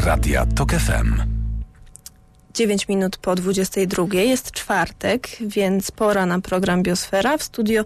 Radia TOK FM. 9 minut po 22. Jest czwartek, więc pora na program Biosfera. W studio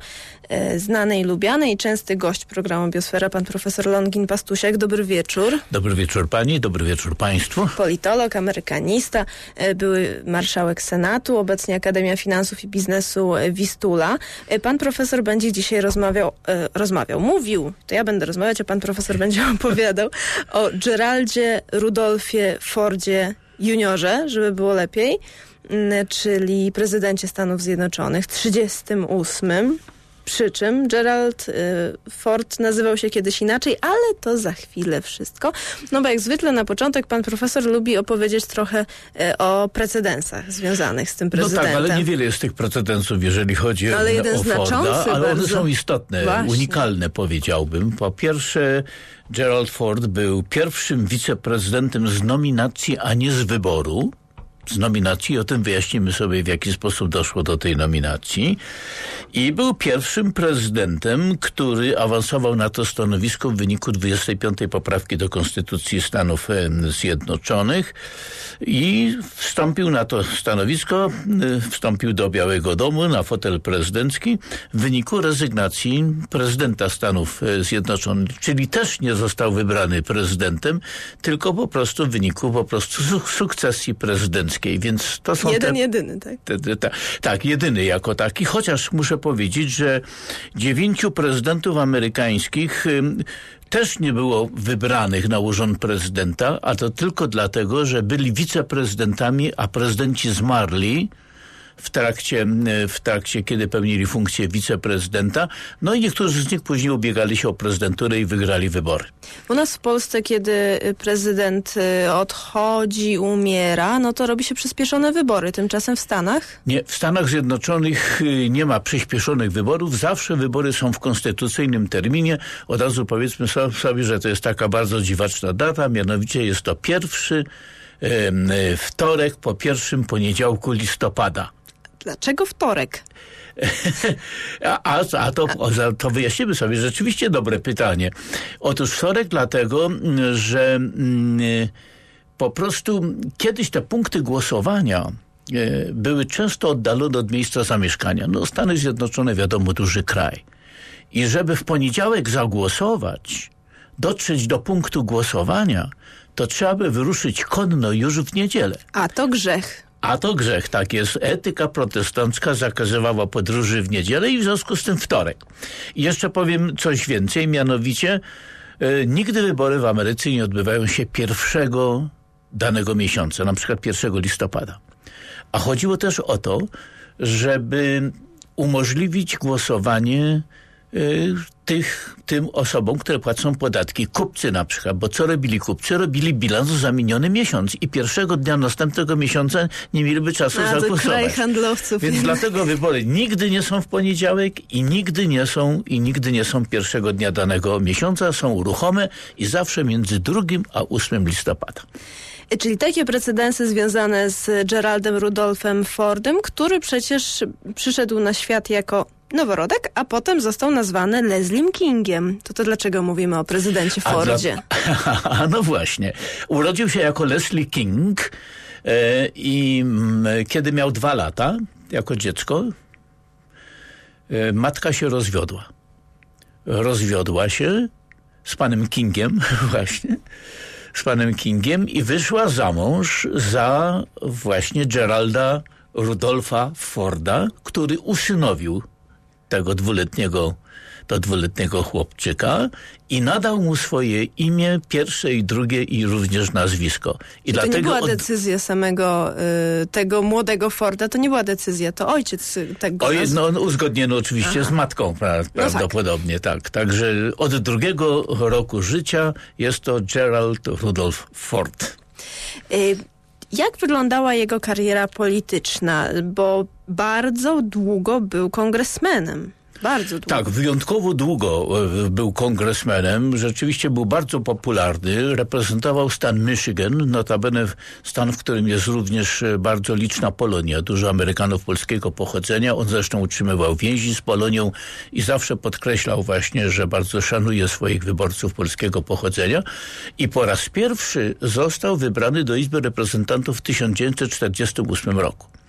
e, znany i lubiany i częsty gość programu Biosfera, pan profesor Longin Pastusiak. Dobry wieczór. Dobry wieczór pani, dobry wieczór państwu. Politolog, amerykanista, e, były marszałek Senatu, obecnie Akademia Finansów i Biznesu e, Wistula. E, pan profesor będzie dzisiaj rozmawiał, e, rozmawiał, mówił, to ja będę rozmawiać, a pan profesor będzie opowiadał o Geraldzie Rudolfie Fordzie juniorze, żeby było lepiej, mm, czyli prezydencie Stanów Zjednoczonych, 38. Przy czym Gerald y, Ford nazywał się kiedyś inaczej, ale to za chwilę wszystko. No bo jak zwykle na początek pan profesor lubi opowiedzieć trochę y, o precedensach związanych z tym prezydentem. No tak, ale niewiele jest tych precedensów, jeżeli chodzi No, ale jeden o Forda, ale one bardzo. są istotne, Właśnie. unikalne powiedziałbym. Po pierwsze, Gerald Ford był pierwszym wiceprezydentem z nominacji, a nie z wyboru. Z nominacji, o tym wyjaśnimy sobie, w jaki sposób doszło do tej nominacji. I był pierwszym prezydentem, który awansował na to stanowisko w wyniku 25. poprawki do Konstytucji Stanów em, Zjednoczonych i wstąpił na to stanowisko, y, wstąpił do Białego Domu na fotel prezydencki w wyniku rezygnacji prezydenta Stanów e, Zjednoczonych, czyli też nie został wybrany prezydentem, tylko po prostu w wyniku po prostu su- sukcesji prezydenckiej, więc to są Jeden, te, jedyny, tak? te, te, tak, jedyny jako taki, chociaż muszę powiedzieć, że dziewięciu prezydentów amerykańskich też nie było wybranych na urząd prezydenta, a to tylko dlatego, że byli wiceprezydentami, a prezydenci zmarli w trakcie, w trakcie, kiedy pełnili funkcję wiceprezydenta. No i niektórzy z nich później ubiegali się o prezydenturę i wygrali wybory. U nas w Polsce, kiedy y, prezydent y, odchodzi, umiera, no to robi się przyspieszone wybory. Tymczasem w Stanach Nie, w Stanach Zjednoczonych y, nie ma przyspieszonych wyborów. Zawsze wybory są w konstytucyjnym terminie. Od razu powiedzmy so- sobie, że to jest taka bardzo dziwaczna data, mianowicie jest to pierwszy wtorek po pierwszym poniedziałku listopada. Dlaczego wtorek? A, a, a to, wyjaśnimy sobie. Rzeczywiście dobre pytanie. Otóż wtorek dlatego, że mm, po prostu kiedyś te punkty głosowania y, były często oddalone od miejsca zamieszkania. No Stany Zjednoczone wiadomo duży kraj. I żeby w poniedziałek zagłosować, dotrzeć do punktu głosowania, to trzeba by wyruszyć konno już w niedzielę. A to grzech. A to grzech, tak jest. Etyka protestancka zakazywała podróży w niedzielę i w związku z tym wtorek. I jeszcze powiem coś więcej, mianowicie e, nigdy wybory w Ameryce nie odbywają się pierwszego danego miesiąca, na przykład 1 listopada. A chodziło też o to, żeby umożliwić głosowanie y, tych, tym osobom, które płacą podatki. Kupcy na przykład, bo co robili kupcy? Robili bilans za miniony miesiąc i pierwszego dnia następnego miesiąca nie mieliby czasu A, zagłosować. handlowców. Więc dlatego wybory nigdy nie są w poniedziałek i nigdy nie są i nigdy nie są pierwszego dnia danego miesiąca, są ruchome i zawsze między 2 a 8 listopada. Czyli takie precedensy związane z Geraldem Rudolfem Fordem, który przecież przyszedł na świat jako noworodek, a potem został nazwany Leslie Kingiem. To to dlaczego mówimy o prezydencie A dla- Fordzie? A no właśnie. Urodził się jako Leslie King e, i mm, kiedy miał dwa lata, jako dziecko, e, matka się rozwiodła. Rozwiodła się z panem Kingiem właśnie, z panem Kingiem i wyszła za mąż za właśnie Geralda Rudolfa Forda, który usynowił tego dwuletniego, do dwuletniego chłopczyka i nadał mu swoje imię, pierwsze i drugie i również nazwisko. I To nie była od- decyzja samego y, tego młodego Forda, to nie była decyzja, to ojciec tego Oj, nazw- no, no, uzgodniono oczywiście z matką pra, prawdopodobnie, tak. Także od drugiego roku życia jest to Gerald Rudolph Ford. Y, Jak wyglądała jego kariera polityczna? Bo bardzo długo był kongresmenem. Bardzo długo. Tak, wyjątkowo długo e, był kongresmenem. Rzeczywiście był bardzo popularny. Reprezentował stan Michigan, notabene stan, w którym jest również e, bardzo liczna Polonia. Dużo Amerykanów polskiego pochodzenia. On zresztą utrzymywał więzi z Polonią i zawsze podkreślał właśnie, że bardzo szanuje swoich wyborców polskiego pochodzenia. I po raz pierwszy został wybrany do Izby Reprezentantów w 1948 roku.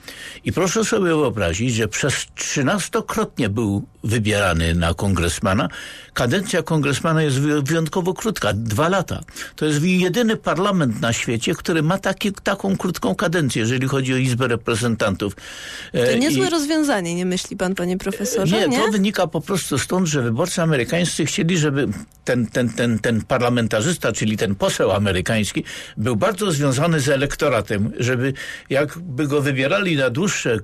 I proszę sobie wyobrazić, że przez trzynastokrotnie był wybierany na kongresmana. Kadencja kongresmana jest wyjątkowo krótka, dwa lata. To jest jedyny parlament na świecie, który ma taki, taką krótką kadencję, jeżeli chodzi o Izbę Reprezentantów. To niezłe I... rozwiązanie, nie myśli pan, panie profesorze? Nie, nie, to wynika po prostu stąd, że wyborcy amerykańscy chcieli, żeby ten, ten, ten, ten parlamentarzysta, czyli ten poseł amerykański, był bardzo związany z elektoratem, żeby jakby go wybierali na dłuższe,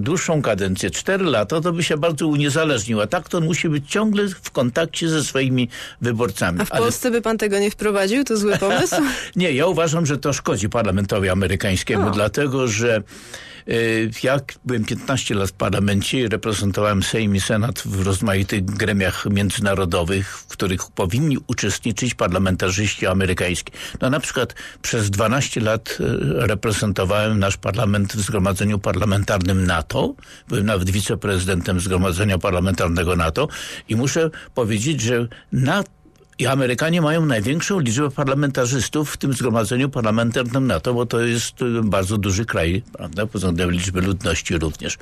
dłuższą kadencję, cztery lata, to by się bardzo uniezależnił. A tak to on musi być ciągle w kontakcie ze swoimi wyborcami. A w Polsce by pan tego nie wprowadził? To zły pomysł? nie, ja uważam, że to szkodzi parlamentowi amerykańskiemu, o. dlatego że Y, jak byłem 15 lat w parlamencie i reprezentowałem Sejm i Senat w rozmaitych gremiach międzynarodowych, w których powinni uczestniczyć parlamentarzyści amerykańscy. No na przykład przez 12 lat y, reprezentowałem nasz parlament w Zgromadzeniu Parlamentarnym NATO. Byłem nawet wiceprezydentem Zgromadzenia Parlamentarnego NATO i muszę powiedzieć, że na i Amerykanie mają największą liczbę parlamentarzystów w tym zgromadzeniu parlamentarnym NATO, bo to jest y, bardzo duży kraj, prawda, pod względem liczby ludności również.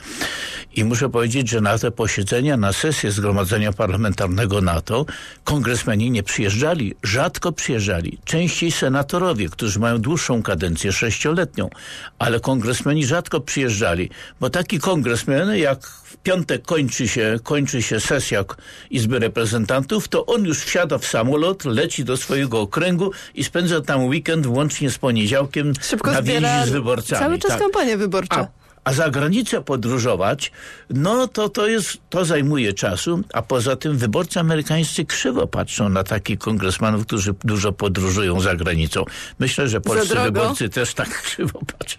I muszę powiedzieć, że na te posiedzenia, na sesję zgromadzenia parlamentarnego NATO kongresmeni nie przyjeżdżali, rzadko przyjeżdżali. Częściej senatorowie, którzy mają dłuższą kadencję, sześcioletnią, ale kongresmeni rzadko przyjeżdżali, bo taki kongresmen, jak w piątek kończy się, kończy się sesja Izby Reprezentantów, to on już wsiada w sam samolot, leci do swojego okręgu i spędza tam weekend włącznie z poniedziałkiem Szybko na więzi z wyborcami. Cały czas tak. kampania wyborcza. A, a za granicę podróżować, no to to jest, to zajmuje czasu, a poza tym wyborcy amerykańscy krzywo patrzą na takich kongresmanów, którzy dużo podróżują za granicą. Myślę, że polscy wyborcy też tak krzywo patrzą.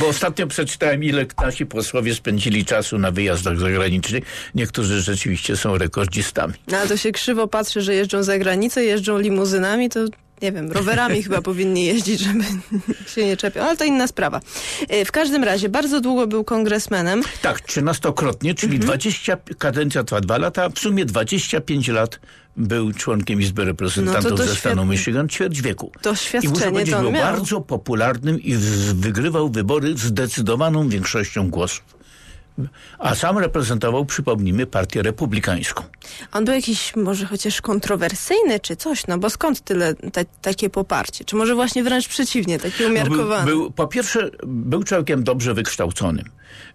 Bo ostatnio przeczytałem, ile nasi posłowie spędzili czasu na wyjazdach zagranicznych. Niektórzy rzeczywiście są rekordzistami. No ale to się krzywo patrzy, że jeżdżą za granicę, jeżdżą limuzynami, to nie wiem, rowerami chyba powinni jeździć, żeby się nie czepiał, ale to inna sprawa. E, w każdym razie bardzo długo był kongresmenem. Tak, trzynastokrotnie, czyli mhm. 20, kadencja trwa dwa lata, w sumie 25 lat był członkiem Izby Reprezentantów no ze stanu Michigan ćwierć wieku. To świadczenie I to był miał. bardzo popularnym i wygrywał wybory zdecydowaną większością głosów. A sam reprezentował, przypomnijmy, partię republikańską. On był jakiś może chociaż kontrowersyjny czy coś, no bo skąd tyle te, takie poparcie? Czy może właśnie wręcz przeciwnie, taki umiarkowany? No był, był, po pierwsze, był człowiekiem dobrze wykształconym.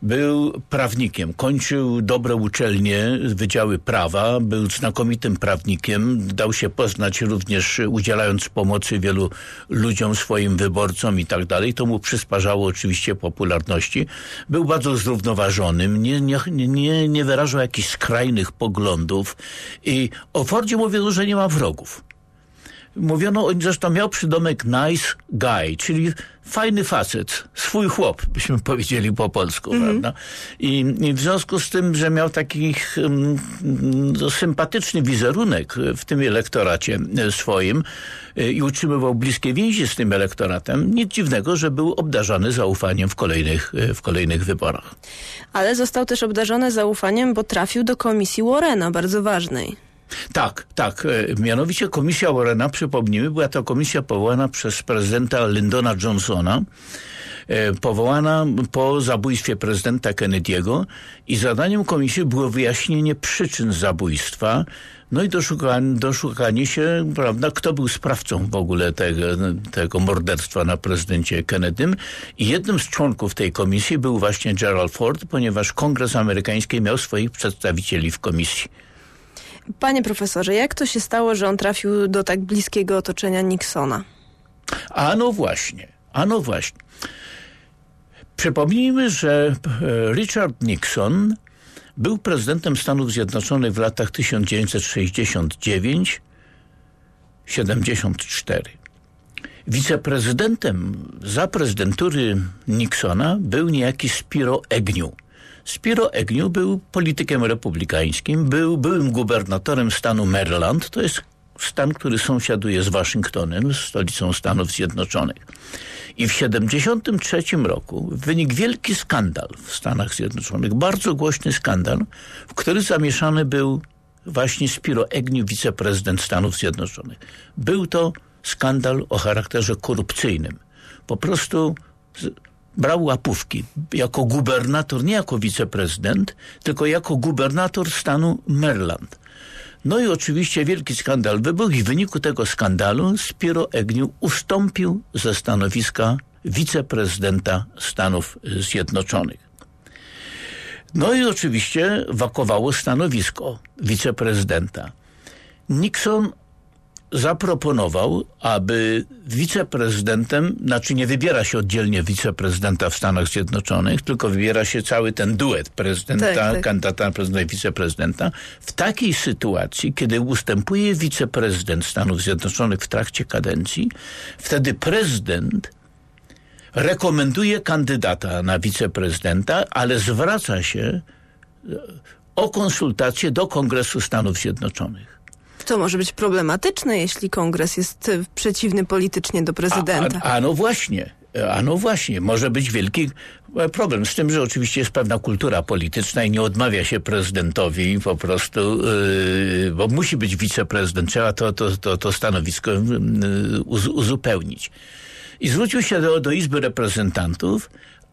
Był prawnikiem, kończył dobre uczelnie, wydziały prawa, był znakomitym prawnikiem, dał się poznać również udzielając pomocy wielu ludziom, swoim wyborcom i tak dalej. To mu przysparzało oczywiście popularności. Był bardzo zrównoważonym, nie, nie, nie, nie wyrażał jakichś skrajnych poglądów i o Fordzie mówiono, że nie ma wrogów. Mówiono, on zresztą miał przydomek nice guy, czyli fajny facet, swój chłop, byśmy powiedzieli po polsku, mm -hmm. prawda? I, I, w związku z tym, że miał taki um, sympatyczny wizerunek w tym elektoracie e, swoim y, i utrzymywał bliskie więzi z tym elektoratem, nic dziwnego, że był obdarzany zaufaniem w kolejnych, y, w kolejnych wyborach. Ale został też obdarzony zaufaniem, bo trafił do komisji Warrena, bardzo ważnej. Tak, tak. E, mianowicie komisja Warrena, przypomnijmy, była to komisja powołana przez prezydenta Lyndona Johnsona, e, powołana po zabójstwie prezydenta Kennedy'ego i zadaniem komisji było wyjaśnienie przyczyn zabójstwa, no i doszukanie, doszukanie się, prawda, kto był sprawcą w ogóle tego, tego morderstwa na prezydencie Kennedym. I jednym z członków tej komisji był właśnie Gerald Ford, ponieważ Kongres Amerykański miał swoich przedstawicieli w komisji. Panie profesorze, jak to się stało, że on trafił do tak bliskiego otoczenia Nixona? A no właśnie, a no właśnie. Przypomnijmy, że e, Richard Nixon był prezydentem Stanów Zjednoczonych w latach 1969-74. Wiceprezydentem za prezydentury Nixona był niejaki Spiro Agnew. Spiro Agnew był politykiem republikańskim, był byłym gubernatorem stanu Maryland, to jest stan, który sąsiaduje z Waszyngtonem, stolicą Stanów Zjednoczonych. I w 1973 roku wynikł wielki skandal w Stanach Zjednoczonych, bardzo głośny skandal, w który zamieszany był właśnie Spiro Agnew, wiceprezydent Stanów Zjednoczonych. Był to skandal o charakterze korupcyjnym. Po prostu brał łapówki jako gubernator, nie jako wiceprezydent, tylko jako gubernator stanu Maryland. No i oczywiście wielki skandal wybuchł i w wyniku tego skandalu Spiro Agnew ustąpił ze stanowiska wiceprezydenta Stanów Zjednoczonych. No i oczywiście wakowało stanowisko wiceprezydenta. Nixon zaproponował, aby wiceprezydentem, znaczy nie wybiera się oddzielnie wiceprezydenta w Stanach Zjednoczonych, tylko wybiera się cały ten duet prezydenta, tak, tak. kandydata na prezydenta i wiceprezydenta. W takiej sytuacji, kiedy ustępuje wiceprezydent Stanów Zjednoczonych w trakcie kadencji, wtedy prezydent rekomenduje kandydata na wiceprezydenta, ale zwraca się o konsultacje do Kongresu Stanów Zjednoczonych. To może być problematyczne, jeśli kongres jest e, przeciwny politycznie do prezydenta. A, a, a no właśnie. A no właśnie, może być wielki e, problem. Z tym, że oczywiście jest pewna kultura polityczna i nie odmawia się prezydentowi po prostu, yy, bo musi być wiceprezydent, trzeba to, to, to, to stanowisko yy, uzupełnić. I zwrócił się do, do Izby Reprezentantów,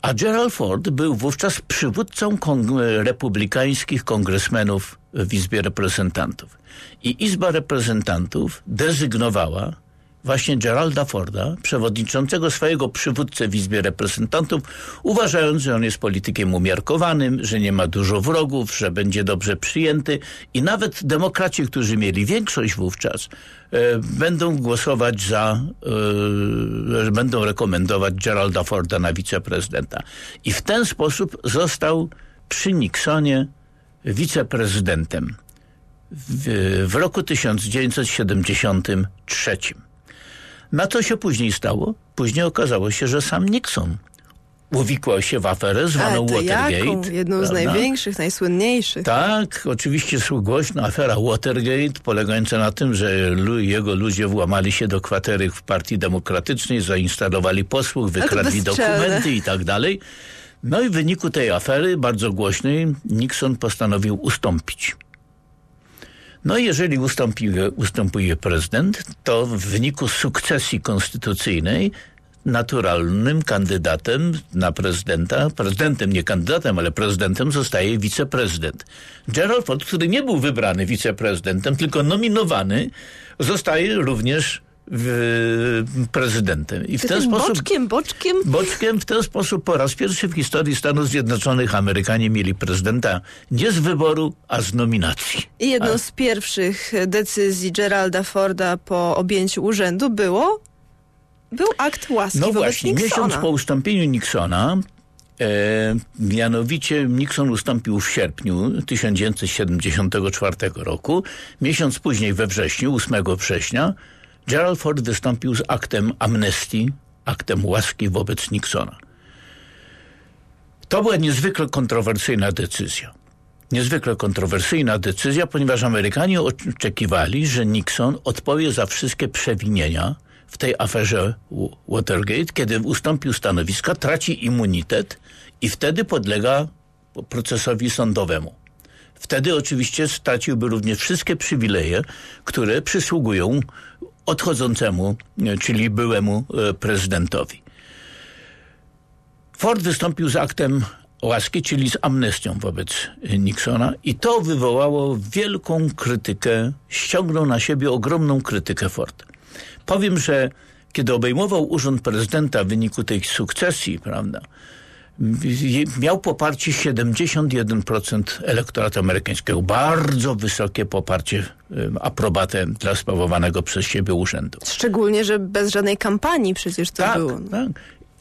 a Gerald Ford był wówczas przywódcą kong republikańskich kongresmenów w Izbie Reprezentantów. I Izba Reprezentantów dezygnowała właśnie Geralda Forda, przewodniczącego swojego przywódcę w Izbie Reprezentantów, uważając, że on jest politykiem umiarkowanym, że nie ma dużo wrogów, że będzie dobrze przyjęty i nawet demokraci, którzy mieli większość wówczas, e, będą głosować za, e, będą rekomendować Geralda Forda na wiceprezydenta. I w ten sposób został przy Nixonie wiceprezydentem w, w roku 1973. Na co się później stało? Później okazało się, że sam Nixon uwikłał się w aferę zwaną Watergate. Jaką? Jedną prawda? z największych, najsłynniejszych. Tak, oczywiście głośna afera Watergate, polegająca na tym, że jego ludzie włamali się do kwatery w Partii Demokratycznej, zainstalowali posłów, wykradli dokumenty i tak dalej. No i w wyniku tej afery, bardzo głośnej, Nixon postanowił ustąpić. No jeżeli ustąpuje, ustępuje prezydent, to w wyniku sukcesji konstytucyjnej naturalnym kandydatem na prezydenta, prezydentem, nie kandydatem, ale prezydentem zostaje wiceprezydent. Gerald Ford, który nie był wybrany wiceprezydentem, tylko nominowany, zostaje również prezydentem. I w ten sposób... Boczkiem, boczkiem? Boczkiem. W ten sposób po raz pierwszy w historii Stanów Zjednoczonych Amerykanie mieli prezydenta nie z wyboru, a z nominacji. I jedną a... z pierwszych decyzji Geralda Forda po objęciu urzędu było był akt łaski No właśnie, Nixona. miesiąc po ustąpieniu Nixona E, mianowicie Nixon ustąpił w sierpniu 1974 roku. Miesiąc później we wrześniu, 8 września, Gerald Ford wystąpił z aktem amnestii, aktem łaski wobec Nixona. To była niezwykle kontrowersyjna decyzja. Niezwykle kontrowersyjna decyzja, ponieważ Amerykanie oczekiwali, że Nixon odpowie za wszystkie przewinienia w tej aferze Watergate, kiedy ustąpił stanowiska, traci immunitet i wtedy podlega procesowi sądowemu. Wtedy oczywiście straciłby również wszystkie przywileje, które przysługują odchodzącemu, e, czyli byłemu e, prezydentowi. Ford wystąpił z aktem łaski, czyli z amnestią wobec Nixona i to wywołało wielką krytykę, ściągnął na siebie ogromną krytykę Ford. Powiem, że kiedy obejmował urząd prezydenta w wyniku tej sukcesji, prawda, miał poparcie 71% elektoratu amerykańskiego. Bardzo wysokie poparcie, aprobatę dla sprawowanego przez siebie urzędu. Szczególnie, że bez żadnej kampanii przecież to tak, było. Tak.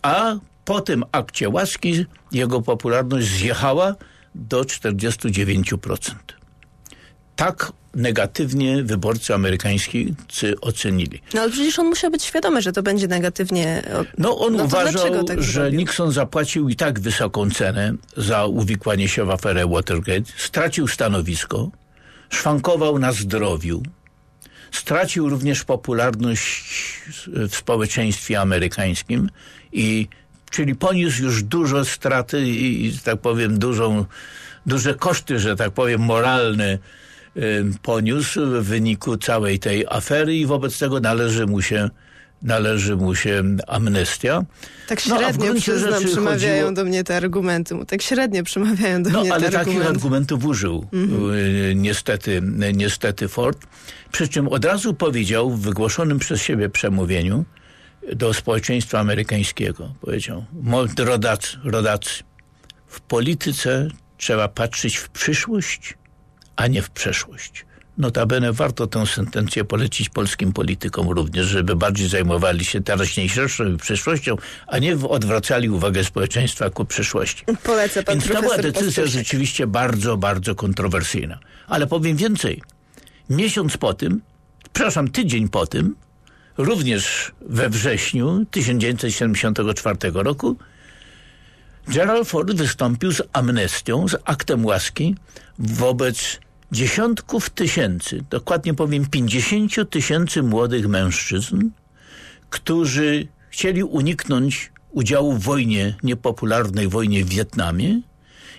A po tym akcie łaski jego popularność zjechała do 49%. Tak negatywnie wyborcy amerykańscy ocenili. No ale przecież on musiał być świadomy, że to będzie negatywnie. No on no uważał, tak że zrobił? Nixon zapłacił i tak wysoką cenę za uwikłanie się w aferę Watergate, stracił stanowisko, szwankował na zdrowiu, stracił również popularność w społeczeństwie amerykańskim i czyli poniósł już dużo straty i, i tak powiem dużą, duże koszty, że tak powiem moralne poniósł w wyniku całej tej afery i wobec tego należy mu się należy mu się amnestia. Tak No, średnio gruncie przyznam, przemawiają chodziło- do mnie te argumenty. Tak średnio przemawiają do No, mnie ale te takich argumenty. Mhm. argumentów użył y, niestety, niestety Ford. Przy czym od razu powiedział w wygłoszonym przez siebie przemówieniu do społeczeństwa amerykańskiego, powiedział, "Moi rodacy, rodacy, w polityce trzeba patrzeć w przyszłość, a nie w przeszłość. Notabene warto tę sentencję polecić polskim politykom również, żeby bardziej zajmowali się teraźniejszością i przyszłością, a nie odwracali uwagę społeczeństwa ku przyszłości. Polecę pan Więc to była decyzja Pastuszek. rzeczywiście bardzo, bardzo kontrowersyjna. Ale powiem więcej. Miesiąc po tym, przepraszam, tydzień po tym, również we wrześniu 1974 roku, Gerald Ford wystąpił z amnestią, z aktem łaski wobec dziesiątków tysięcy, dokładnie powiem 50 tysięcy młodych mężczyzn, którzy chcieli uniknąć udziału w wojnie, niepopularnej wojnie w Wietnamie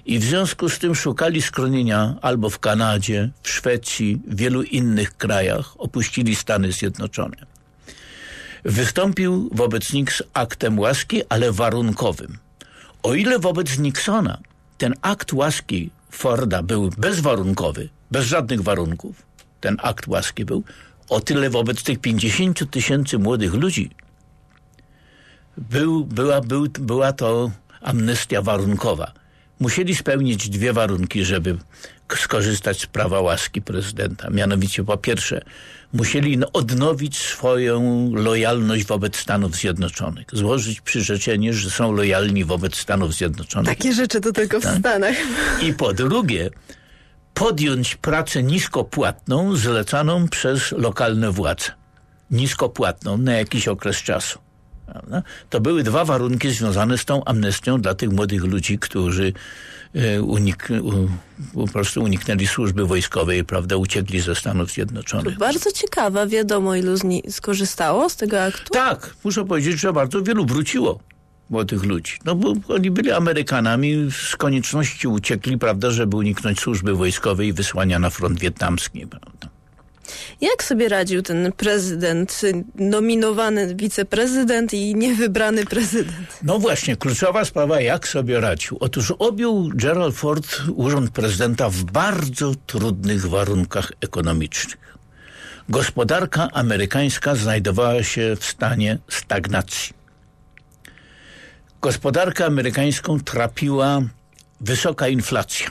i w związku z tym szukali schronienia albo w Kanadzie, w Szwecji, w wielu innych krajach, opuścili Stany Zjednoczone. Wystąpił wobec nich z aktem łaski, ale warunkowym. O ile wobec Nixona ten akt łaski Forda był bezwarunkowy, bez żadnych warunków, ten akt łaski był, o tyle wobec tych 50 tysięcy młodych ludzi był, była, był, była to amnestia warunkowa. Musieli spełnić dwie warunki, żeby skorzystać z prawa łaski prezydenta. Mianowicie po pierwsze, musieli no, odnowić swoją lojalność wobec Stanów Zjednoczonych. Złożyć przyrzeczenie, że są lojalni wobec Stanów Zjednoczonych. Takie rzeczy to tylko w Tak. Stanach. I po drugie, podjąć pracę niskopłatną zlecaną przez lokalne władze. Niskopłatną na jakiś okres czasu. To były dwa warunki związane z tą amnestią dla tych młodych ludzi, którzy e, unik, po prostu uniknęli służby wojskowej, prawda, uciekli ze Stanów Zjednoczonych. Bardzo ciekawa, wiadomo ilu z nich skorzystało z tego aktu. Tak, muszę powiedzieć, że bardzo wielu wróciło młodych ludzi. No bo oni byli Amerykanami, z konieczności uciekli, prawda, żeby uniknąć służby wojskowej i wysłania na front wietnamski, prawda. Jak sobie radził ten prezydent, nominowany wiceprezydent i niewybrany prezydent? No właśnie, kluczowa sprawa, jak sobie radził. Otóż objął Gerald Ford urząd prezydenta w bardzo trudnych warunkach ekonomicznych. Gospodarka amerykańska znajdowała się w stanie stagnacji. Gospodarkę amerykańską trapiła wysoka inflacja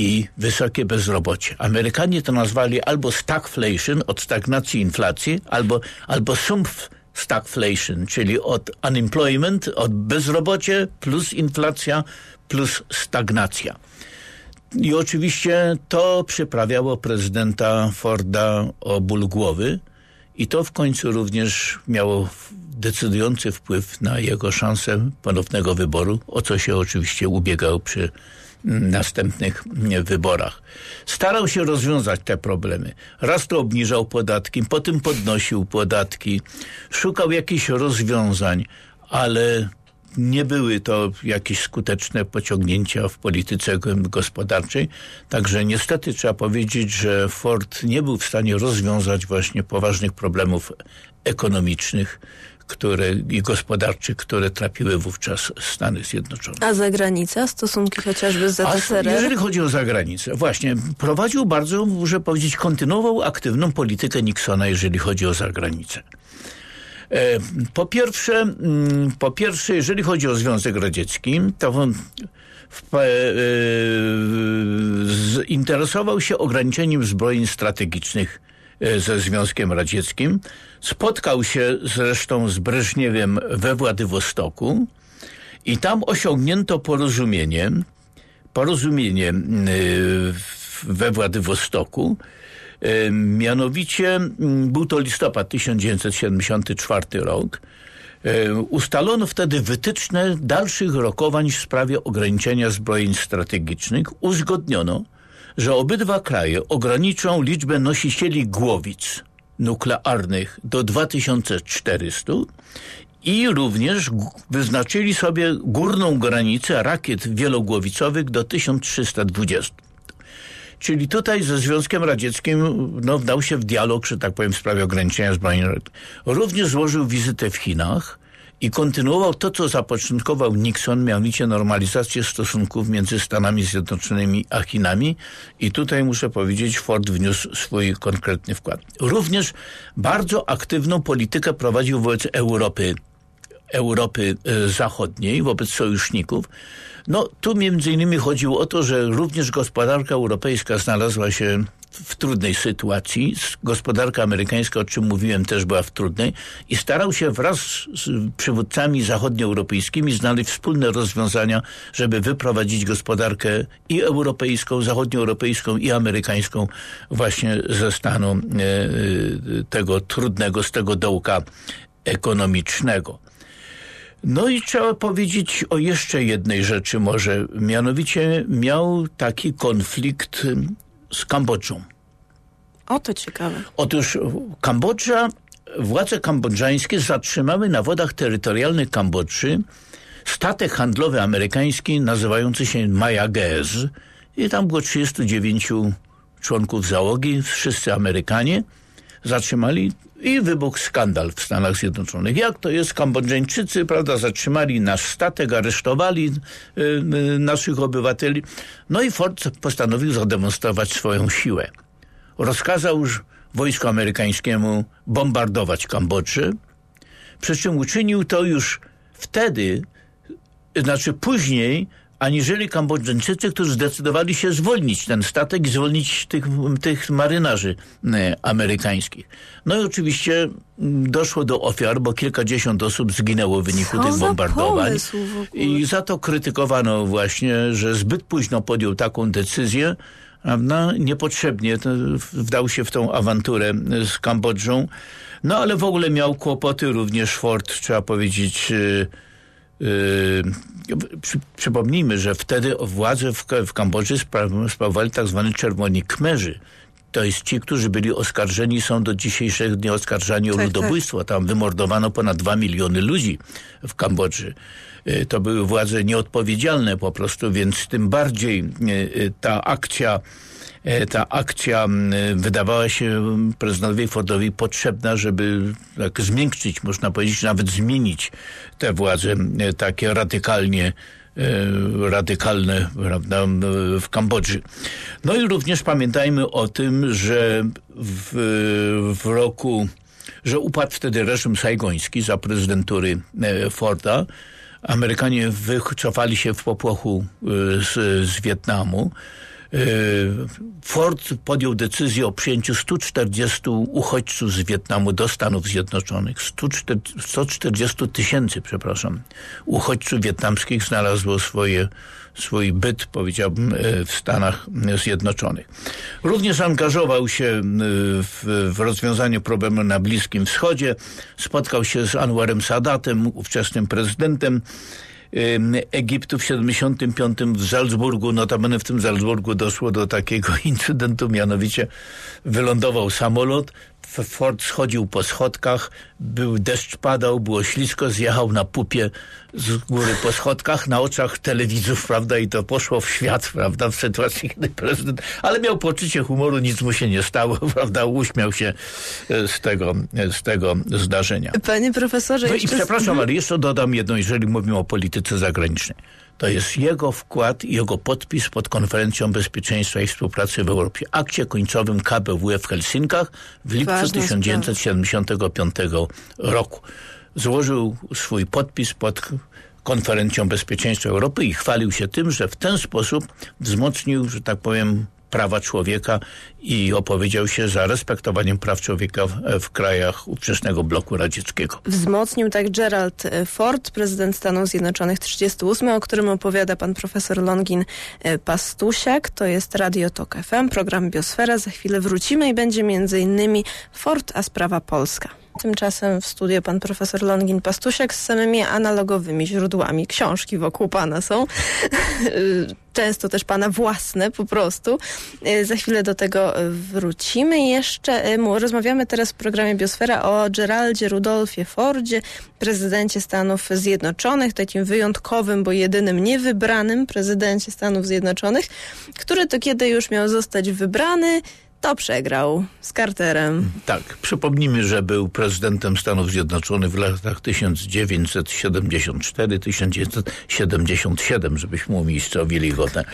i wysokie bezrobocie. Amerykanie to nazwali albo stagflation, od stagnacji inflacji, albo, albo sumpf stagflation, czyli od unemployment, od bezrobocie plus inflacja plus stagnacja. I oczywiście to przyprawiało prezydenta Forda o ból głowy i to w końcu również miało decydujący wpływ na jego szansę ponownego wyboru, o co się oczywiście ubiegał przy następnych wyborach. Starał się rozwiązać te problemy. Raz to obniżał podatki, potem podnosił podatki, szukał jakichś rozwiązań, ale nie były to jakieś skuteczne pociągnięcia w polityce gospodarczej. Także niestety trzeba powiedzieć, że Ford nie był w stanie rozwiązać właśnie poważnych problemów ekonomicznych które, i gospodarczych, które trapiły wówczas Stany Zjednoczone. A zagranica, stosunki chociażby z A ZSRR? jeżeli chodzi o zagranicę, właśnie prowadził bardzo, muszę powiedzieć, kontynuował aktywną politykę Nixona, jeżeli chodzi o zagranicę. Po pierwsze, po pierwsze, jeżeli chodzi o Związek Radziecki, to w, e, interesował się ograniczeniem zbrojeń strategicznych ze Związkiem Radzieckim. Spotkał się zresztą z Breżniewem we Władywostoku i tam osiągnięto porozumienie, porozumienie we Władywostoku. E, mianowicie był to listopad 1974 rok. E, ustalono wtedy wytyczne dalszych rokowań w sprawie ograniczenia zbrojeń strategicznych. Uzgodniono, że obydwa kraje ograniczą liczbę nosicieli głowic nuklearnych do 2400 i również wyznaczyli sobie górną granicę rakiet wielogłowicowych do 1320. Czyli tutaj ze Związkiem Radzieckim no, wdał się w dialog, że tak powiem, w sprawie ograniczenia zbrojeń. Również złożył wizytę w Chinach i kontynuował to, co zapoczątkował Nixon, mianowicie normalizację stosunków między Stanami Zjednoczonymi a Chinami. I tutaj muszę powiedzieć, Ford wniósł swój konkretny wkład. Również bardzo aktywną politykę prowadził wobec Europy Europy e, Zachodniej, wobec sojuszników. No tu między innymi chodziło o to, że również gospodarka europejska znalazła się w trudnej sytuacji. Gospodarka amerykańska, o czym mówiłem, też była w trudnej i starał się wraz z przywódcami zachodnioeuropejskimi znaleźć wspólne rozwiązania, żeby wyprowadzić gospodarkę i europejską, zachodnioeuropejską i amerykańską właśnie ze stanu e, tego trudnego, z tego dołka ekonomicznego. No i trzeba powiedzieć o jeszcze jednej rzeczy może, mianowicie miał taki konflikt z Kambodżą. O, to ciekawe. Otóż Kambodża, władze kambodżańskie zatrzymały na wodach terytorialnych Kambodży statek handlowy amerykański nazywający się Maya Gez i tam było 39 członków załogi, wszyscy Amerykanie. Zatrzymali i wybuchł skandal w Stanach Zjednoczonych. Jak to jest? Kambodżańczycy, prawda, zatrzymali nasz statek, aresztowali y, y, naszych obywateli. No i Ford postanowił zademonstrować swoją siłę. Rozkazał już wojsku amerykańskiemu bombardować Kambodżę, przy czym uczynił to już wtedy, znaczy później, aniżeli Kambodżańczycy, którzy zdecydowali się zwolnić ten statek i zwolnić tych, tych marynarzy e, amerykańskich. No i oczywiście mm, doszło do ofiar, bo kilkadziesiąt osób zginęło w wyniku Co tych bombardowań. I za to krytykowano właśnie, że zbyt późno podjął taką decyzję, prawda? Niepotrzebnie wdał się w tą awanturę z Kambodżą. No ale w ogóle miał kłopoty również Ford, trzeba powiedzieć, Yy, przy, przypomnijmy, że wtedy władze w, w Kambodży sprawowali tak zwani czerwoni kmerzy. To jest ci, którzy byli oskarżeni, są do dzisiejszego dnia oskarżani o tak, ludobójstwo. Tak. Tam wymordowano ponad dwa miliony ludzi w Kambodży. Yy, to były władze nieodpowiedzialne po prostu, więc tym bardziej yy, ta akcja E, ta akcja wydawała się prezydentowi Fordowi potrzebna, żeby tak zmiękczyć, można powiedzieć, nawet zmienić te władze takie radykalnie e, radykalne prawda, w Kambodży. No i również pamiętajmy o tym, że w, w roku, że upadł wtedy reżim sajgoński za prezydentury e, Forda. Amerykanie wycofali się w popłochu z, z Wietnamu. E, Ford podjął decyzję o przyjęciu 140 uchodźców z Wietnamu do Stanów Zjednoczonych. 140 tysięcy, przepraszam, uchodźców wietnamskich znalazło swoje, swój byt, powiedziałbym, e, w Stanach Zjednoczonych. Również angażował się e, w, w rozwiązanie problemu na Bliskim Wschodzie. Spotkał się z Anwarem Sadatem, ówczesnym prezydentem Egiptu w 75 w Salzburgu, notabene w tym Salzburgu doszło do takiego incydentu, mianowicie wylądował samolot, Ford schodził po schodkach, był deszcz padał, było ślisko, zjechał na pupie z góry po schodkach na oczach telewidzów, prawda, i to poszło w świat, prawda, w sytuacji, kiedy prezydent, ale miał poczucie humoru, nic mu się nie stało, prawda, uśmiał się e, z tego, e, z tego zdarzenia. Panie profesorze... No i przepraszam, ale jeszcze dodam jedno, jeżeli mówimy o polityce zagranicznej. To jest jego wkład i jego podpis pod konferencją bezpieczeństwa i współpracy w Europie. Akcie końcowym KBW w Helsinkach w lipcu Ważna 1975 sprawa. roku. Złożył swój podpis pod konferencją bezpieczeństwa Europy i chwalił się tym, że w ten sposób wzmocnił, że tak powiem, prawa człowieka i opowiedział się za respektowaniem praw człowieka w, w krajach ówczesnego bloku radzieckiego. Wzmocnił tak Gerald Ford, prezydent Stanów Zjednoczonych 38, o którym opowiada pan profesor Longin Pastusiak. To jest Radio Tok FM, program Biosfera. Za chwilę wrócimy i będzie między innymi Ford, a sprawa polska. Tymczasem w studio pan profesor Longin Pastusiak z samymi analogowymi źródłami. Książki wokół pana są. Często też pana własne po prostu. Za chwilę do tego wrócimy. Jeszcze rozmawiamy teraz w programie Biosfera o Geraldzie Rudolfie Fordzie, prezydencie Stanów Zjednoczonych, takim wyjątkowym, bo jedynym niewybranym prezydencie Stanów Zjednoczonych, który to kiedy już miał zostać wybrany, to przegrał z Carterem. Tak, przypomnijmy, że był prezydentem Stanów Zjednoczonych w latach 1974-1977, żebyśmy umiejscowili go. Te.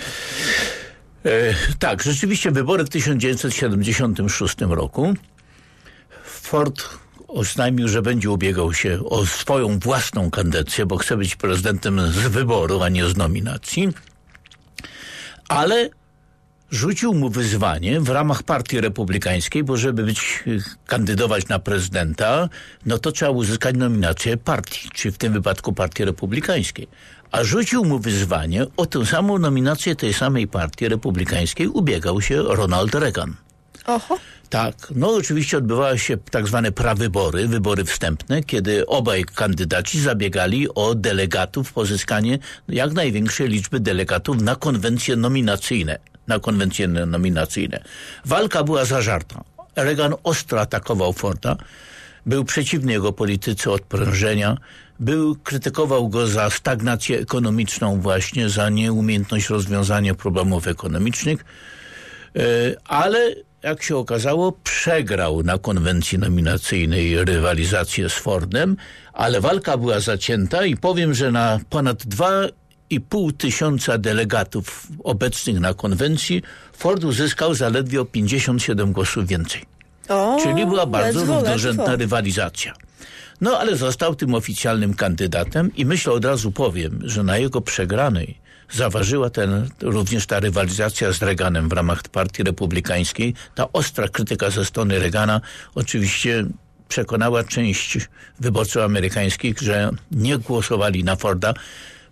Tak, rzeczywiście wybory w 1976 roku. Ford oznajmił, że będzie ubiegał się o swoją własną kadencję, bo chce być prezydentem z wyboru, a nie z nominacji. Ale rzucił mu wyzwanie w ramach partii republikańskiej, bo żeby być, kandydować na prezydenta, no to trzeba uzyskać nominację partii, czy w tym wypadku partii republikańskiej. A rzucił mu wyzwanie, o tę samą nominację tej samej partii republikańskiej ubiegał się Ronald Reagan. Oho. Tak, no oczywiście odbywały się tak zwane prawybory, wybory wstępne, kiedy obaj kandydaci zabiegali o delegatów, pozyskanie jak największej liczby delegatów na konwencje nominacyjne na konwencje nominacyjne. Walka była zażarta. Reagan ostro atakował Forda, był przeciwny jego polityce odprężenia, był, krytykował go za stagnację ekonomiczną właśnie, za nieumiejętność rozwiązania problemów ekonomicznych, ale jak się okazało, przegrał na konwencji nominacyjnej rywalizację z Fordem, ale walka była zacięta i powiem, że na ponad dwa i pół tysiąca delegatów obecnych na konwencji Ford uzyskał zaledwie o 57 głosów więcej. O, Czyli była bardzo równorzędna rywalizacja. No ale został tym oficjalnym kandydatem i myślę od razu powiem, że na jego przegranej zaważyła ten, również ta rywalizacja z Reaganem w ramach partii republikańskiej. Ta ostra krytyka ze strony Reagana oczywiście przekonała część wyborców amerykańskich, że nie głosowali na Forda,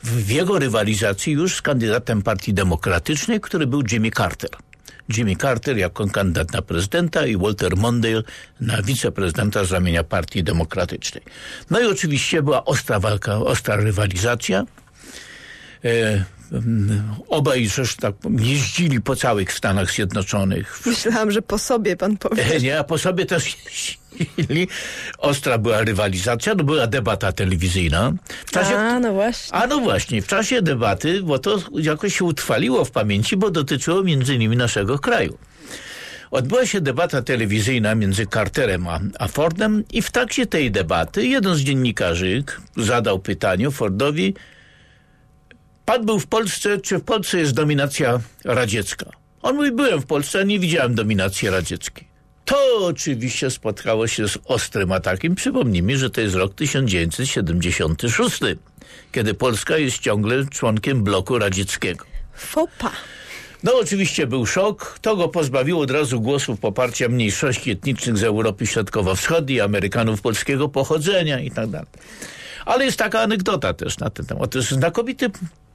w jego rywalizacji już z kandydatem Partii Demokratycznej, który był Jimmy Carter. Jimmy Carter jako kandydat na prezydenta i Walter Mondale na wiceprezydenta z ramienia Partii Demokratycznej. No i oczywiście była ostra walka, ostra rywalizacja. E, obaj zresztą tak jeździli po całych Stanach Zjednoczonych. Myślałam, że po sobie pan powie. E, nie, a po sobie też jeździli. Ostra była rywalizacja, no była debata telewizyjna. W czasie, A, no właśnie. a no właśnie, w czasie debaty, bo to jakoś się utrwaliło w pamięci, bo dotyczyło między innymi naszego kraju. Odbyła się debata telewizyjna między Carterem a, a Fordem i w trakcie tej debaty jeden z dziennikarzy zadał pytanie Fordowi, pan był w Polsce, czy w Polsce jest dominacja radziecka? On mówi, byłem w Polsce, a nie widziałem dominacji radzieckiej. To oczywiście spotkało się z ostrym atakiem. Przypomnijmy, że to jest rok 1976, kiedy Polska jest ciągle członkiem bloku radzieckiego. Fopa. No oczywiście był szok. To go pozbawiło od razu głosów poparcia mniejszości etnicznych z Europy Środkowo-Wschodniej, Amerykanów polskiego pochodzenia i tak dalej. Ale jest taka anegdota też na ten temat. To jest znakomity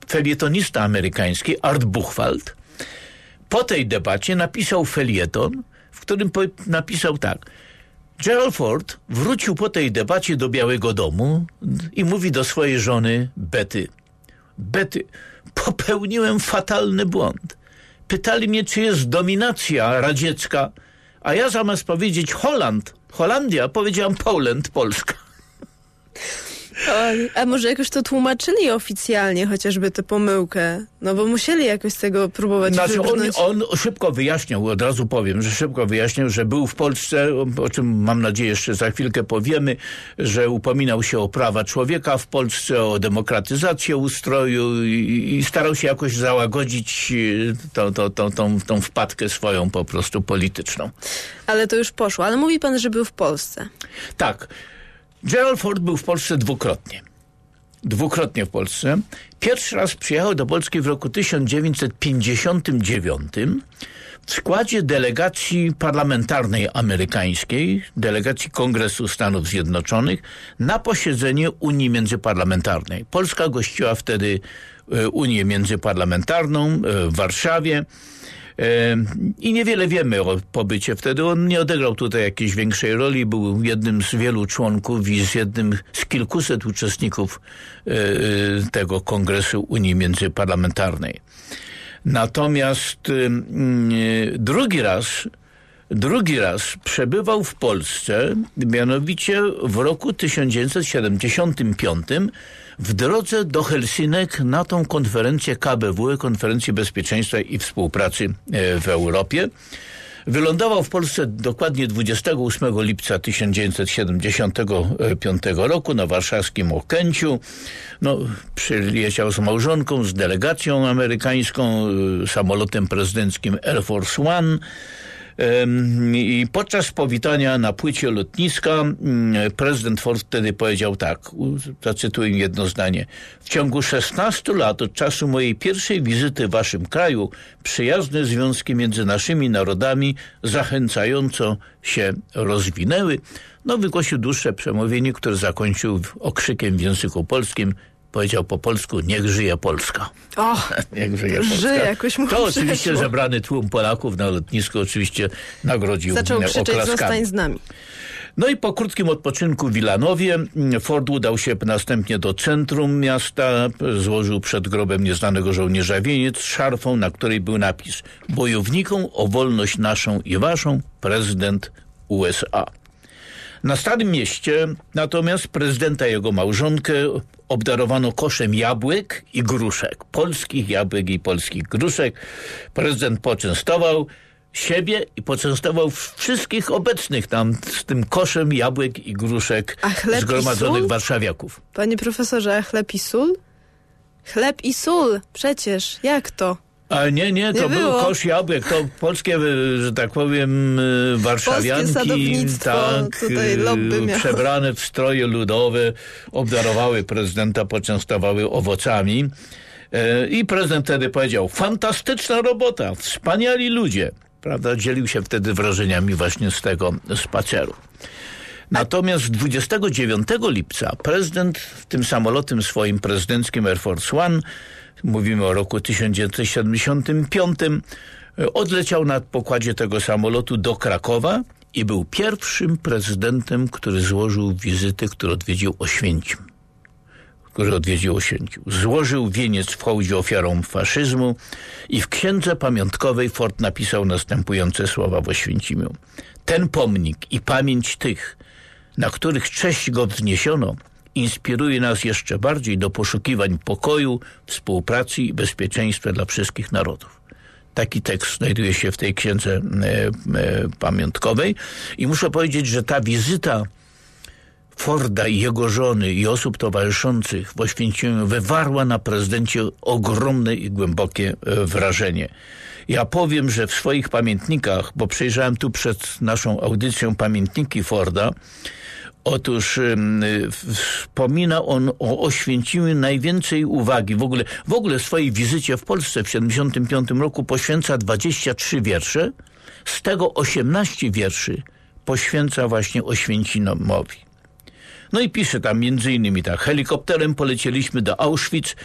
felietonista amerykański Art Buchwald. Po tej debacie napisał felieton, w którym napisał tak. Gerald Ford wrócił po tej debacie do Białego Domu i mówi do swojej żony Betty. Betty, popełniłem fatalny błąd. Pytali mnie, czy jest dominacja radziecka, a ja zamiast powiedzieć Holand, Holandia, powiedziałam Poland, Polska. Oj, a może jakoś to tłumaczyli oficjalnie, chociażby tę pomyłkę? No bo musieli jakoś z tego próbować Znaczy on, on szybko wyjaśniał, od razu powiem, że szybko wyjaśniał, że był w Polsce, o czym mam nadzieję jeszcze za chwilkę powiemy, że upominał się o prawa człowieka w Polsce, o demokratyzację ustroju i, i starał się jakoś załagodzić tą, tą, tą, tą, tą wpadkę swoją po prostu polityczną. Ale to już poszło. Ale mówi pan, że był w Polsce. Tak. Gerald Ford był w Polsce dwukrotnie. Dwukrotnie w Polsce. Pierwszy raz przyjechał do Polski w roku 1959. W składzie delegacji parlamentarnej amerykańskiej, delegacji Kongresu Stanów Zjednoczonych na posiedzenie Unii Międzyparlamentarnej. Polska gościła wtedy e, Unię Międzyparlamentarną e, w Warszawie. E, I niewiele wiemy o pobycie wtedy. On nie odegrał tutaj jakiejś większej roli. Był jednym z wielu członków i z jednym z kilkuset uczestników tego Kongresu Unii Międzyparlamentarnej. Natomiast drugi raz drugi raz przebywał w Polsce, mianowicie w roku 1975 w drodze do Helsinek na tą konferencję KBW, Konferencję Bezpieczeństwa i Współpracy e, w Europie. Wylądował w Polsce dokładnie 28 lipca 1975 roku na warszawskim Okęciu. No, przyleciał z małżonką, z delegacją amerykańską, y, samolotem prezydenckim Air Force One. I podczas powitania na płycie lotniska mm, prezydent Ford wtedy powiedział tak, zacytuję jedno zdanie. W ciągu 16 lat od czasu mojej pierwszej wizyty w waszym kraju przyjazne związki między naszymi narodami zachęcająco się rozwinęły. No, wygłosił dłuższe przemówienie, które zakończył okrzykiem w języku polskim powiedział po polsku, niech żyje Polska. O, niech żyje Polska. Żyje jakoś mu To oczywiście zebrany tłum Polaków na lotnisku oczywiście nagrodził Zaczął krzyczeć, oklaskami. zostań z nami. No i po krótkim odpoczynku w Wilanowie Ford udał się następnie do centrum miasta, złożył przed grobem nieznanego żołnierza wieniec z szarfą, na której był napis Bojownikom o wolność naszą i waszą, prezydent USA. Na Starym Mieście natomiast prezydenta i jego małżonkę obdarowano koszem jabłek i gruszek. Polskich jabłek i polskich gruszek. Prezydent poczęstował siebie i poczęstował wszystkich obecnych tam z tym koszem jabłek i gruszek zgromadzonych warszawiaków. Panie profesorze, a chleb i sól? Chleb i sól, przecież, jak to? A nie, nie, to nie był było. kosz jabłek, to polskie, że tak powiem, warszawianki, tak, przebrane w stroje ludowe, obdarowały prezydenta, poczęstowały owocami. E, I prezydent wtedy powiedział, fantastyczna robota, wspaniali ludzie. Prawda, dzielił się wtedy wrażeniami właśnie z tego spaceru. Natomiast 29 lipca prezydent w tym samolotem swoim prezydenckim Air Force One mówimy o roku 1975, odleciał na pokładzie tego samolotu do Krakowa i był pierwszym prezydentem, który złożył wizyty, który odwiedził Oświęcim. Który odwiedził Oświęcim. Złożył wieniec w hołdzie ofiarom faszyzmu i w księdze pamiątkowej Ford napisał następujące słowa w Oświęcimiu. Ten pomnik i pamięć tych, na których cześć go wzniesiono, inspiruje nas jeszcze bardziej do poszukiwań pokoju, współpracy i bezpieczeństwa dla wszystkich narodów. Taki tekst znajduje się w tej księdze e, e, pamiątkowej i muszę powiedzieć, że ta wizyta Forda i jego żony i osób towarzyszących w Oświęcimiu wywarła na prezydencie ogromne i głębokie e, wrażenie. Ja powiem, że w swoich pamiętnikach, bo przejrzałem tu przed naszą audycją pamiętniki Forda, Otóż wspomina on o Oświęcimiu najwięcej uwagi. W ogóle, w ogóle swojej wizycie w Polsce w 75 roku poświęca 23 wiersze, z tego 18 wierszy poświęca właśnie Oświęcimowi. No i pisze tam między innymi tak. Helikopterem polecieliśmy do Auschwitz,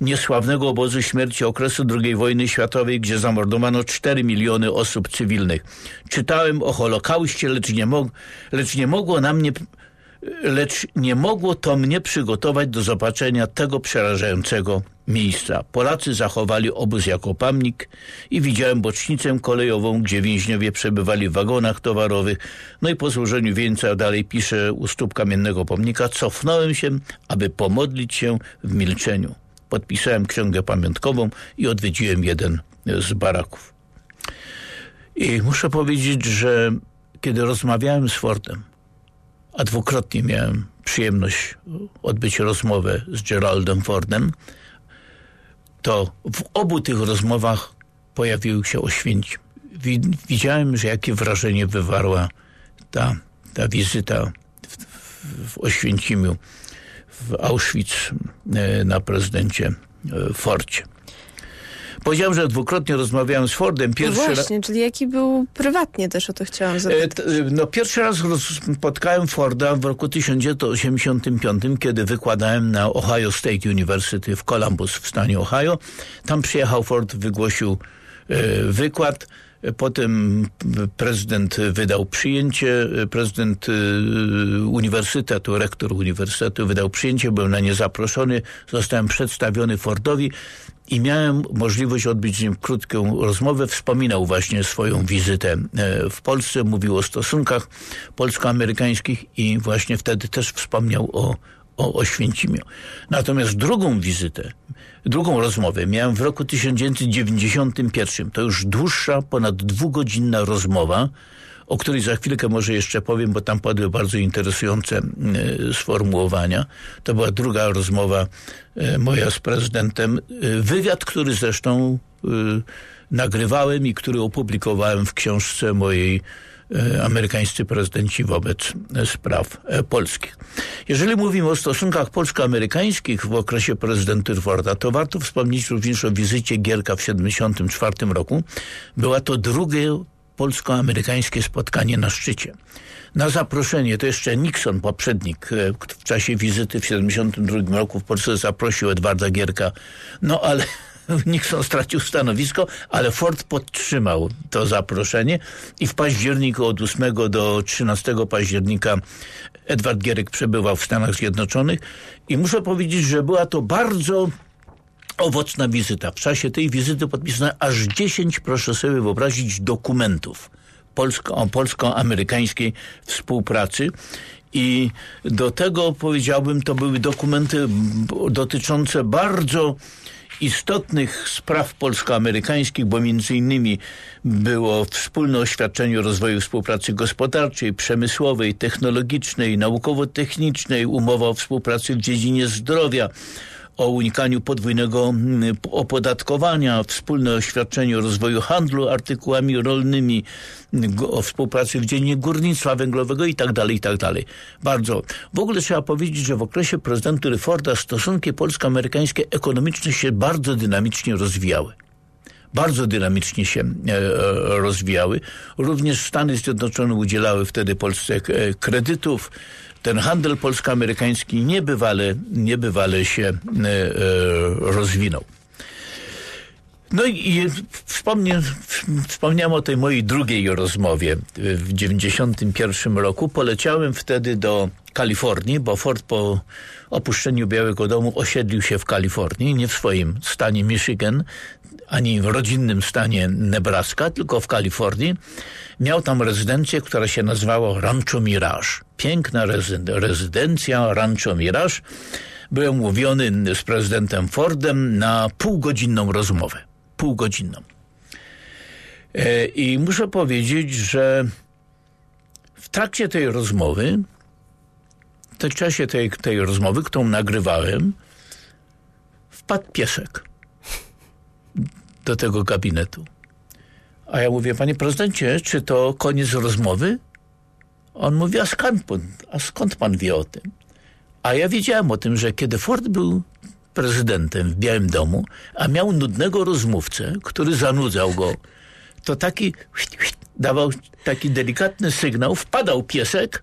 niesławnego obozu śmierci okresu II wojny światowej, gdzie zamordowano 4 miliony osób cywilnych. Czytałem o Holokauście, lecz nie, mog lecz nie mogło na mnie lecz nie mogło to mnie przygotować do zobaczenia tego przerażającego miejsca. Polacy zachowali obóz jako pamnik i widziałem bocznicę kolejową, gdzie więźniowie przebywali w wagonach towarowych. No i po złożeniu wieńca dalej pisze u stóp kamiennego pomnika, cofnąłem się, aby pomodlić się w milczeniu. Podpisałem księgę pamiątkową i odwiedziłem jeden z baraków. I muszę powiedzieć, że kiedy rozmawiałem z Fordem, a dwukrotnie miałem przyjemność odbyć rozmowę z Geraldem Fordem, to w obu tych rozmowach pojawił się Oświęcim. Widziałem, że jakie wrażenie wywarła ta, ta wizyta w, w Oświęcimiu, w Auschwitz e, na prezydencie e, Forcie. Powiedziałem, że dwukrotnie rozmawiałem z Fordem. No Pierwszy raz. właśnie, czyli jaki był prywatnie też o to chciałam E, zapytać. t- e, No, pierwszy raz spotkałem Forda w roku 1985, kiedy wykładałem na Ohio State University w Columbus w stanie Ohio. Tam przyjechał Ford, wygłosił e, wykład. E, Potem prezydent wydał przyjęcie, e, prezydent e, uniwersytetu, rektor uniwersytetu wydał przyjęcie, byłem na nie zaproszony, zostałem przedstawiony Fordowi i miałem możliwość odbyć z nim krótką rozmowę. Wspominał właśnie swoją wizytę e, w Polsce, mówił o stosunkach polsko-amerykańskich i właśnie wtedy też wspomniał o, o Oświęcimiu. Natomiast drugą wizytę, drugą rozmowę miałem w roku 1991. To już dłuższa, ponad dwugodzinna rozmowa, o której za chwilkę może jeszcze powiem, bo tam padły bardzo interesujące e, sformułowania. To była druga rozmowa e, moja z prezydentem. E, Wywiad, który zresztą nagrywałem i który opublikowałem w książce mojej Amerykańscy prezydenci wobec spraw polskich. Jeżeli mówimy o stosunkach polsko-amerykańskich w okresie prezydentury Forda, to warto wspomnieć również o wizycie Gierka w 1974 roku. Była to drugie polsko-amerykańskie spotkanie na szczycie. Na zaproszenie, to jeszcze Nixon, poprzednik, e, w czasie wizyty w 1972 roku w Polsce zaprosił Edwarda Gierka, no ale Nixon stracił stanowisko, ale Ford podtrzymał to zaproszenie i w październiku od 8 do 13 października Edward Gierek przebywał w Stanach Zjednoczonych i muszę powiedzieć, że była to bardzo owocna wizyta. W czasie tej wizyty podpisano aż 10, proszę sobie wyobrazić, dokumentów polsko, polsko-amerykańskiej współpracy. I do tego powiedziałbym, to były dokumenty dotyczące bardzo istotnych spraw polsko-amerykańskich, bo między innymi było wspólne oświadczenie o rozwoju współpracy gospodarczej, przemysłowej, technologicznej, naukowo-technicznej, umowa o współpracy w dziedzinie zdrowia, o unikaniu podwójnego mm, opodatkowania, wspólne oświadczenie o rozwoju handlu artykułami rolnymi, mm, o współpracy w dziedzinie górnictwa węglowego i tak dalej, i tak. Bardzo. W ogóle trzeba powiedzieć, że w okresie prezydentury Forda stosunki polsko-amerykańskie ekonomiczne się bardzo dynamicznie rozwijały bardzo dynamicznie się e, e, rozwijały. Również Stany Zjednoczone udzielały wtedy Polsce e, kredytów. Ten handel polsko-amerykański niebywale, niebywale się e, e, rozwinął. No i wspomnę, wspomniałem o tej mojej drugiej rozmowie w 91 roku. Poleciałem wtedy do Kalifornii, bo Ford po opuszczeniu Białego Domu osiedlił się w Kalifornii, nie w swoim stanie Michigan, ani w rodzinnym stanie Nebraska, tylko w Kalifornii. Miał tam rezydencję, która się nazywała Rancho Mirage. Piękna rezyd- rezydencja Rancho Mirage. Byłem umówiony z prezydentem Fordem na półgodzinną rozmowę. Półgodzinną. E, I muszę powiedzieć, że w trakcie tej rozmowy, w czasie tej, tej rozmowy, którą nagrywałem, wpadł piesek do tego gabinetu. A ja mówię, panie prezydencie, czy to koniec rozmowy? On mówi, a skąd, pan, a skąd pan wie o tym? A ja wiedziałem o tym, że kiedy Ford był prezydentem w Białym Domu, a miał nudnego rozmówcę, który zanudzał go, to taki dawał taki delikatny sygnał, wpadał piesek,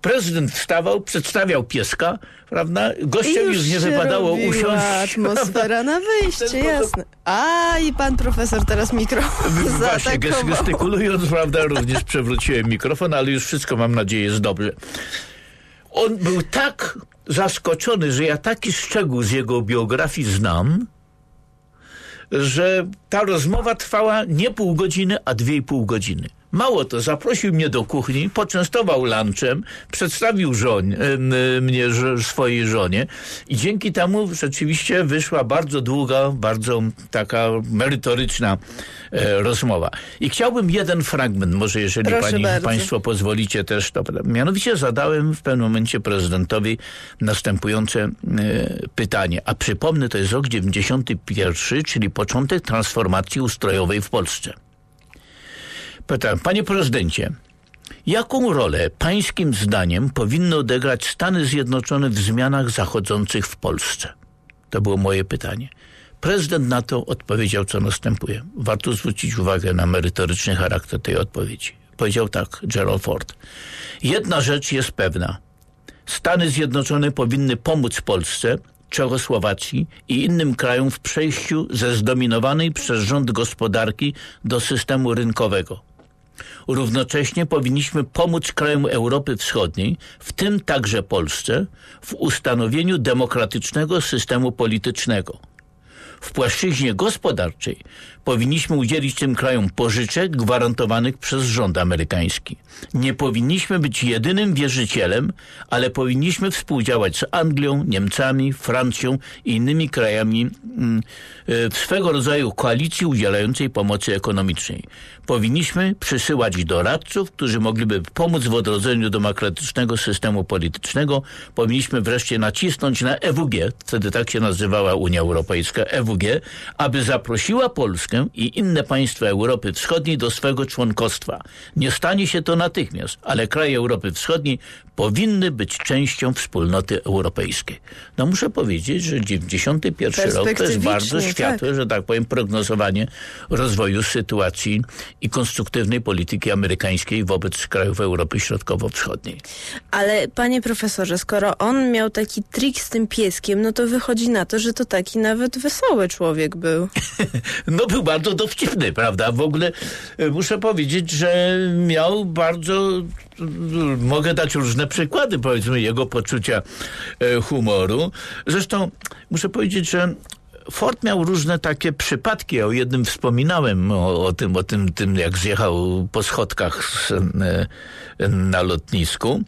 prezydent wstawał, przedstawiał pieska, prawda? Gościom już, nie się wypadało usiąść. atmosfera na wyjście, jasne. A i pan profesor teraz mikro Właśnie gestykulując, prawda, również przewróciłem mikrofon, ale już wszystko mam nadzieję jest dobrze. On był tak zaskoczony, że ja taki szczegół z jego biografii znam, że ta rozmowa trwała nie pół godziny, a dwie i pół godziny. Mało to, zaprosił mnie do kuchni, poczęstował lunchem, przedstawił żoń, mnie swojej żonie i dzięki temu rzeczywiście wyszła bardzo długa, bardzo taka merytoryczna e, rozmowa. I chciałbym jeden fragment, może jeżeli pani, państwo pozwolicie też to. Mianowicie zadałem w pewnym momencie prezydentowi następujące e, pytanie. A przypomnę, to jest rok 91, czyli początek transformacji ustrojowej w Polsce. Pytałem, panie prezydencie, jaką rolę pańskim zdaniem powinny odegrać Stany Zjednoczone w zmianach zachodzących w Polsce? To było moje pytanie. Prezydent na to odpowiedział, co następuje. Warto zwrócić uwagę na merytoryczny charakter tej odpowiedzi. Powiedział tak Gerald Ford. Jedna rzecz jest pewna. Stany Zjednoczone powinny pomóc Polsce, Czechosłowacji i innym krajom w przejściu ze zdominowanej przez rząd gospodarki do systemu rynkowego. Równocześnie powinniśmy pomóc krajom Europy Wschodniej, w tym także Polsce, w ustanowieniu demokratycznego systemu politycznego. W płaszczyźnie gospodarczej powinniśmy udzielić tym krajom pożyczek gwarantowanych przez rząd amerykański. Nie powinniśmy być jedynym wierzycielem, ale powinniśmy współdziałać z Anglią, Niemcami, Francją i innymi krajami mm, w swego rodzaju koalicji udzielającej pomocy ekonomicznej. Powinniśmy przysyłać doradców, którzy mogliby pomóc w odrodzeniu demokratycznego systemu politycznego. Powinniśmy wreszcie nacisnąć na EWG, wtedy tak się nazywała Unia Europejska, EWG, aby zaprosiła Polskę i inne państwa Europy Wschodniej do swego członkostwa. Nie stanie się to natychmiast, ale kraje Europy Wschodniej powinny być częścią wspólnoty europejskiej. No muszę powiedzieć, że 91 rok to jest bardzo światłe, tak. że tak powiem, prognozowanie rozwoju sytuacji i konstruktywnej polityki amerykańskiej wobec krajów Europy Środkowo-Wschodniej. Ale panie profesorze, skoro on miał taki trik z tym pieskiem, no to wychodzi na to, że to taki nawet wesoły człowiek był. no był bardzo dowcipny, prawda? W ogóle e, muszę powiedzieć, że miał bardzo mogę dać różne przykłady, powiedzmy, jego poczucia e, humoru. Zresztą muszę powiedzieć, że Ford miał różne takie przypadki. O jednym wspominałem, o, o, tym, o tym, tym, jak zjechał po schodkach z, e, na lotnisku.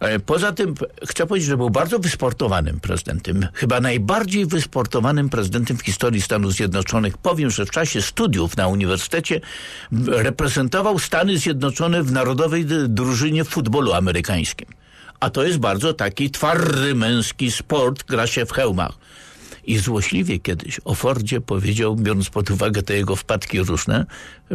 E, poza tym chcę powiedzieć, że był bardzo wysportowanym prezydentem. Chyba najbardziej wysportowanym prezydentem w historii Stanów Zjednoczonych. Powiem, że w czasie studiów na uniwersytecie reprezentował Stany Zjednoczone w narodowej drużynie futbolu amerykańskim. A to jest bardzo taki twardy męski sport, gra się w hełmach. I złośliwie kiedyś o Fordzie powiedział, biorąc pod uwagę te jego wpadki różne,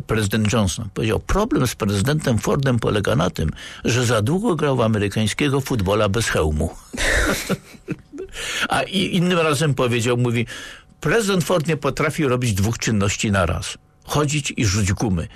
prezydent Johnson. Powiedział, problem z prezydentem Fordem polega na tym, że za długo grał w amerykańskiego futbola bez hełmu. A innym razem powiedział, mówi, prezydent Ford nie potrafi robić dwóch czynności na raz chodzić i rzuć gumy.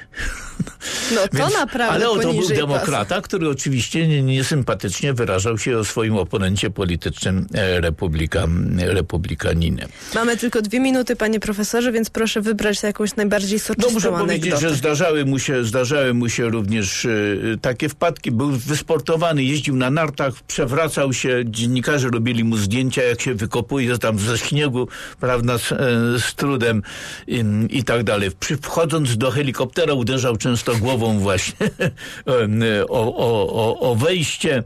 No to Więc, naprawdę Ale to był demokrata, który oczywiście niesympatycznie wyrażał się o swoim oponencie politycznym e, republika, republikaninem. Mamy tylko dwie minuty, panie profesorze, więc proszę wybrać jakąś najbardziej soczystą No muszę anegdotę. powiedzieć, że zdarzały mu się, zdarzały mu się również y, takie wpadki. Był wysportowany, jeździł na nartach, przewracał się, dziennikarze robili mu zdjęcia, jak się wykopuje tam ze śniegu, prawda, z, z trudem i, i tak dalej. Przy wchodząc do helikoptera uderzał często głową właśnie o, o, o, o wejście.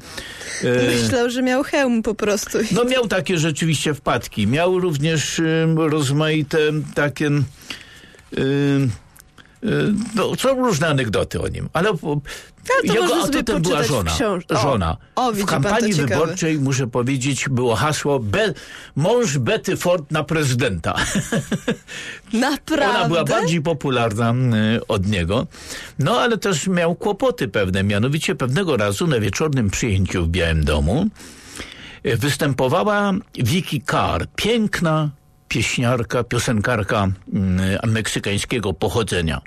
Myślał, że miał hełm po prostu. No miał takie rzeczywiście wpadki. Miał również rozmaite takie no, są różne anegdoty o nim, ale ja jego atutem była żona. żona. O, o, w kampanii wyborczej, muszę powiedzieć, było hasło Be mąż Betty Ford na prezydenta. Naprawdę? Ona była bardziej popularna y, od niego. No, ale też miał kłopoty pewne. Mianowicie pewnego razu na wieczornym przyjęciu w Białym Domu y, występowała Vicky Carr, piękna pieśniarka, piosenkarka y, meksykańskiego pochodzenia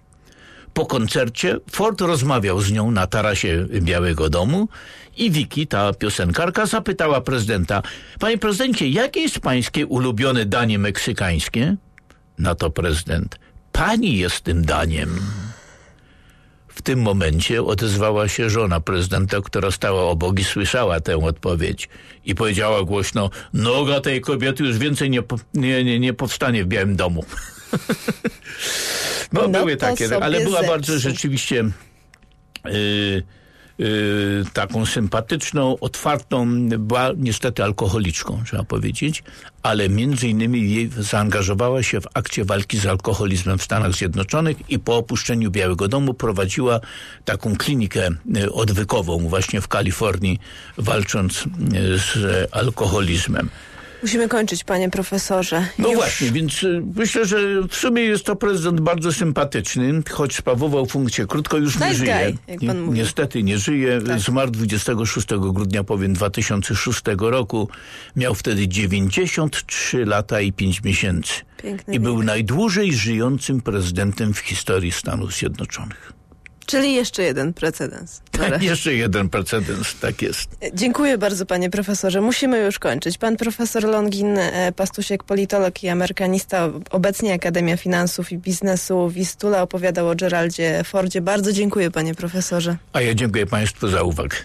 po koncercie Ford rozmawiał z nią na tarasie Białego Domu i Vicky, ta piosenkarka, zapytała prezydenta, panie prezydencie, jakie jest pańskie ulubione danie meksykańskie? Na to prezydent, pani jest tym daniem. W tym momencie odezwała się żona prezydenta, która stała obok i słyszała tę odpowiedź i powiedziała głośno, noga tej kobiety już więcej nie, nie, nie, nie powstanie w Białym Domu. No, no były takie, ale była zepsuł. bardzo rzeczywiście yy, taką sympatyczną, otwartą, była niestety alkoholiczką, trzeba powiedzieć, ale między innymi jej zaangażowała się w akcję walki z alkoholizmem w Stanach Zjednoczonych i po opuszczeniu Białego Domu prowadziła taką klinikę y, odwykową właśnie w Kalifornii, walcząc y, z alkoholizmem. Musimy kończyć, panie profesorze. No Już. właśnie, więc y, myślę, że w sumie jest to prezydent bardzo sympatyczny, choć sprawował funkcję krótko, już nie Nice żyje. jak pan mówi. Niestety nie żyje. Tak. Zmarł 26 grudnia powiem 2006 roku. Miał wtedy 93 lata i 5 miesięcy. Piękny I był wiek. najdłużej żyjącym prezydentem w historii Stanów Zjednoczonych. Czyli jeszcze jeden precedens. Razie. Jeszcze jeden precedens, tak jest. Dziękuję bardzo, panie profesorze. Musimy już kończyć. Pan profesor Longin e, Pastusiek, politolog i amerykanista, obecnie Akademia Finansów i Biznesu Wistula opowiadał o Geraldzie Fordzie. Bardzo dziękuję, panie profesorze. A ja dziękuję Państwu za uwagę.